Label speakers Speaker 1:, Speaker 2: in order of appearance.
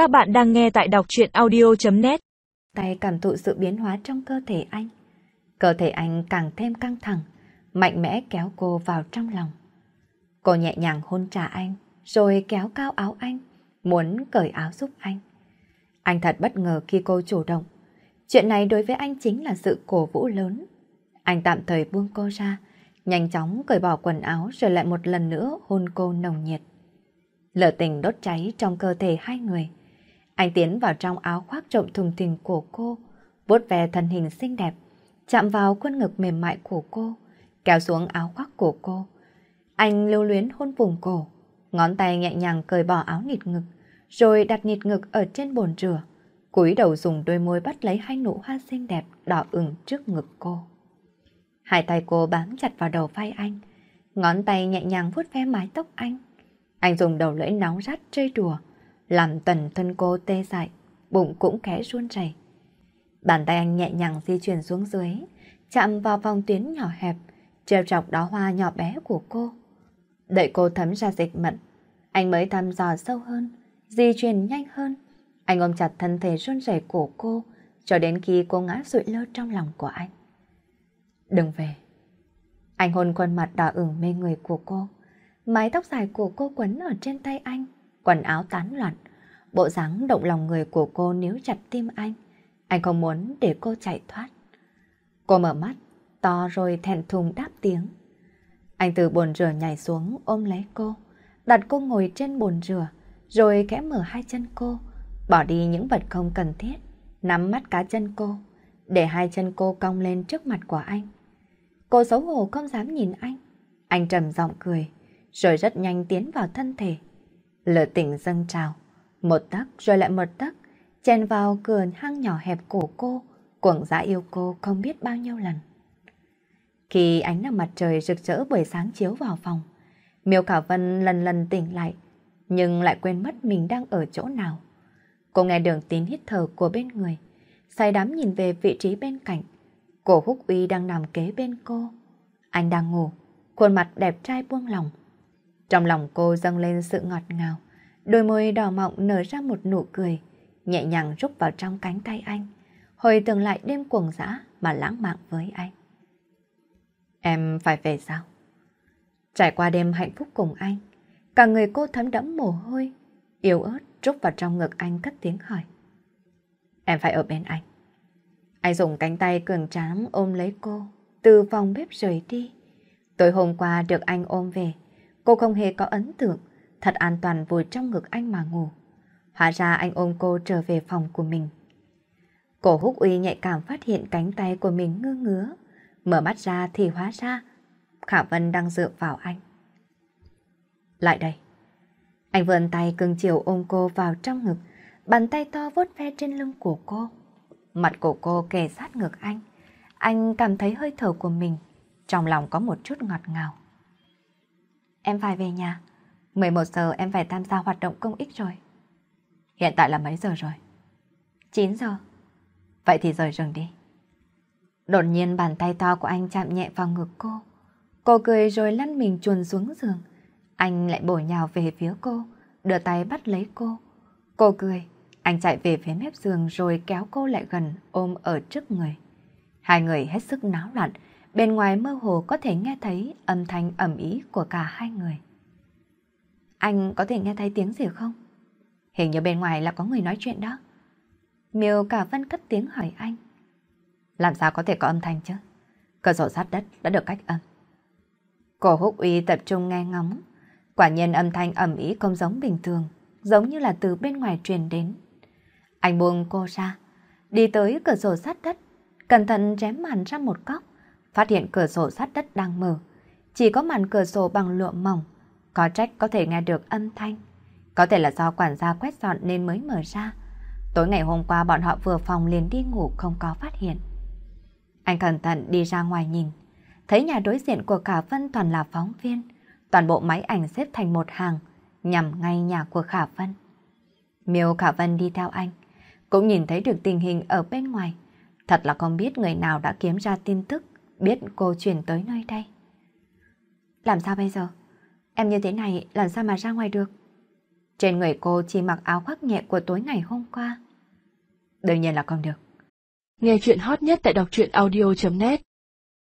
Speaker 1: Các bạn đang nghe tại đọc chuyện audio.net
Speaker 2: Tay cảm thụ sự biến hóa trong cơ thể anh. Cơ thể anh càng thêm căng thẳng, mạnh mẽ kéo cô vào trong lòng. Cô nhẹ nhàng hôn trả anh, rồi kéo cao áo anh, muốn cởi áo giúp anh. Anh thật bất ngờ khi cô chủ động. Chuyện này đối với anh chính là sự cổ vũ lớn. Anh tạm thời buông cô ra, nhanh chóng cởi bỏ quần áo rồi lại một lần nữa hôn cô nồng nhiệt. Lửa tình đốt cháy trong cơ thể hai người. Anh tiến vào trong áo khoác trộm thùng thình của cô, vuốt ve thân hình xinh đẹp, chạm vào khuôn ngực mềm mại của cô, kéo xuống áo khoác của cô. Anh lưu luyến hôn vùng cổ, ngón tay nhẹ nhàng cởi bỏ áo nịt ngực, rồi đặt nịt ngực ở trên bồn rửa, cúi đầu dùng đôi môi bắt lấy hai nụ hoa xinh đẹp đỏ ửng trước ngực cô. Hai tay cô bám chặt vào đầu vai anh, ngón tay nhẹ nhàng vuốt ve mái tóc anh. Anh dùng đầu lưỡi nóng rát chơi đùa, làm tần thân cô tê dại, bụng cũng khẽ run rẩy. Bàn tay anh nhẹ nhàng di chuyển xuống dưới, chạm vào vòng tuyến nhỏ hẹp, treo trọc đó hoa nhỏ bé của cô. Đợi cô thấm ra dịch mận, anh mới thăm dò sâu hơn, di chuyển nhanh hơn. Anh ôm chặt thân thể run rẩy của cô, cho đến khi cô ngã sụi lơ trong lòng của anh. Đừng về. Anh hôn khuôn mặt đỏ ửng mê người của cô. Mái tóc dài của cô quấn ở trên tay anh, quần áo tán loạn. Bộ dáng động lòng người của cô níu chặt tim anh. Anh không muốn để cô chạy thoát. Cô mở mắt, to rồi thẹn thùng đáp tiếng. Anh từ bồn rửa nhảy xuống ôm lấy cô, đặt cô ngồi trên bồn rửa, rồi kẽ mở hai chân cô, bỏ đi những vật không cần thiết, nắm mắt cá chân cô, để hai chân cô cong lên trước mặt của anh. Cô xấu hổ không dám nhìn anh. Anh trầm giọng cười, rồi rất nhanh tiến vào thân thể. Lửa tình dâng trào, một tấc rồi lại một tấc, chèn vào cửa hang nhỏ hẹp của cô, cuồng dã yêu cô không biết bao nhiêu lần. Khi ánh nắng mặt trời rực rỡ buổi sáng chiếu vào phòng, Miêu Khả Vân lần lần tỉnh lại, nhưng lại quên mất mình đang ở chỗ nào. Cô nghe đường tín hít thở của bên người, say đắm nhìn về vị trí bên cạnh. Cổ húc uy đang nằm kế bên cô. Anh đang ngủ, khuôn mặt đẹp trai buông lòng. Trong lòng cô dâng lên sự ngọt ngào, đôi môi đỏ mọng nở ra một nụ cười, nhẹ nhàng rúc vào trong cánh tay anh, hồi tưởng lại đêm cuồng dã mà lãng mạn với anh. Em phải về sao? Trải qua đêm hạnh phúc cùng anh, cả người cô thấm đẫm mồ hôi, yếu ớt rúc vào trong ngực anh cất tiếng hỏi. Em phải ở bên anh. Anh dùng cánh tay cường tráng ôm lấy cô, từ phòng bếp rời đi. Tối hôm qua được anh ôm về, cô không hề có ấn tượng, thật an toàn vùi trong ngực anh mà ngủ. Hóa ra anh ôm cô trở về phòng của mình. Cổ húc uy nhạy cảm phát hiện cánh tay của mình ngơ ngứa. Mở mắt ra thì hóa ra Khả Vân đang dựa vào anh. Lại đây. Anh vươn tay cưng chiều ôm cô vào trong ngực, bàn tay to vuốt ve trên lưng của cô. Mặt của cô kề sát ngực anh. Anh cảm thấy hơi thở của mình, trong lòng có một chút ngọt ngào. Em phải về nhà. 11 giờ em phải tham gia hoạt động công ích rồi. Hiện tại là mấy giờ rồi? 9 giờ. Vậy thì rời rừng đi. Đột nhiên bàn tay to của anh chạm nhẹ vào ngực cô. Cô cười rồi lăn mình chuồn xuống giường. Anh lại bổ nhào về phía cô, đưa tay bắt lấy cô. Cô cười, anh chạy về phía mép giường rồi kéo cô lại gần ôm ở trước người. Hai người hết sức náo loạn, bên ngoài mơ hồ có thể nghe thấy âm thanh ẩm ý của cả hai người. Anh có thể nghe thấy tiếng gì không? Hình như bên ngoài là có người nói chuyện đó. Miêu cả vân cất tiếng hỏi anh. Làm sao có thể có âm thanh chứ? Cửa sổ sát đất đã được cách âm. Cổ húc uy tập trung nghe ngóng. Quả nhiên âm thanh ẩm ý không giống bình thường, giống như là từ bên ngoài truyền đến. Anh buông cô ra, đi tới cửa sổ sát đất, cẩn thận chém màn ra một góc, phát hiện cửa sổ sát đất đang mở. Chỉ có màn cửa sổ bằng lụa mỏng, có trách có thể nghe được âm thanh. Có thể là do quản gia quét dọn nên mới mở ra. Tối ngày hôm qua bọn họ vừa phòng liền đi ngủ không có phát hiện. Anh cẩn thận đi ra ngoài nhìn, thấy nhà đối diện của khả Vân toàn là phóng viên, toàn bộ máy ảnh xếp thành một hàng, nhằm ngay nhà của Khả Vân. Miêu Khả Vân đi theo anh, cũng nhìn thấy được tình hình ở bên ngoài. Thật là không biết người nào đã kiếm ra tin tức, biết cô chuyển tới nơi đây. Làm sao bây giờ? Em như thế này làm sao mà ra ngoài được? Trên người cô chỉ mặc áo khoác nhẹ của tối ngày hôm qua. Đương nhiên là không được.
Speaker 1: Nghe chuyện hot nhất tại đọc truyện audio.net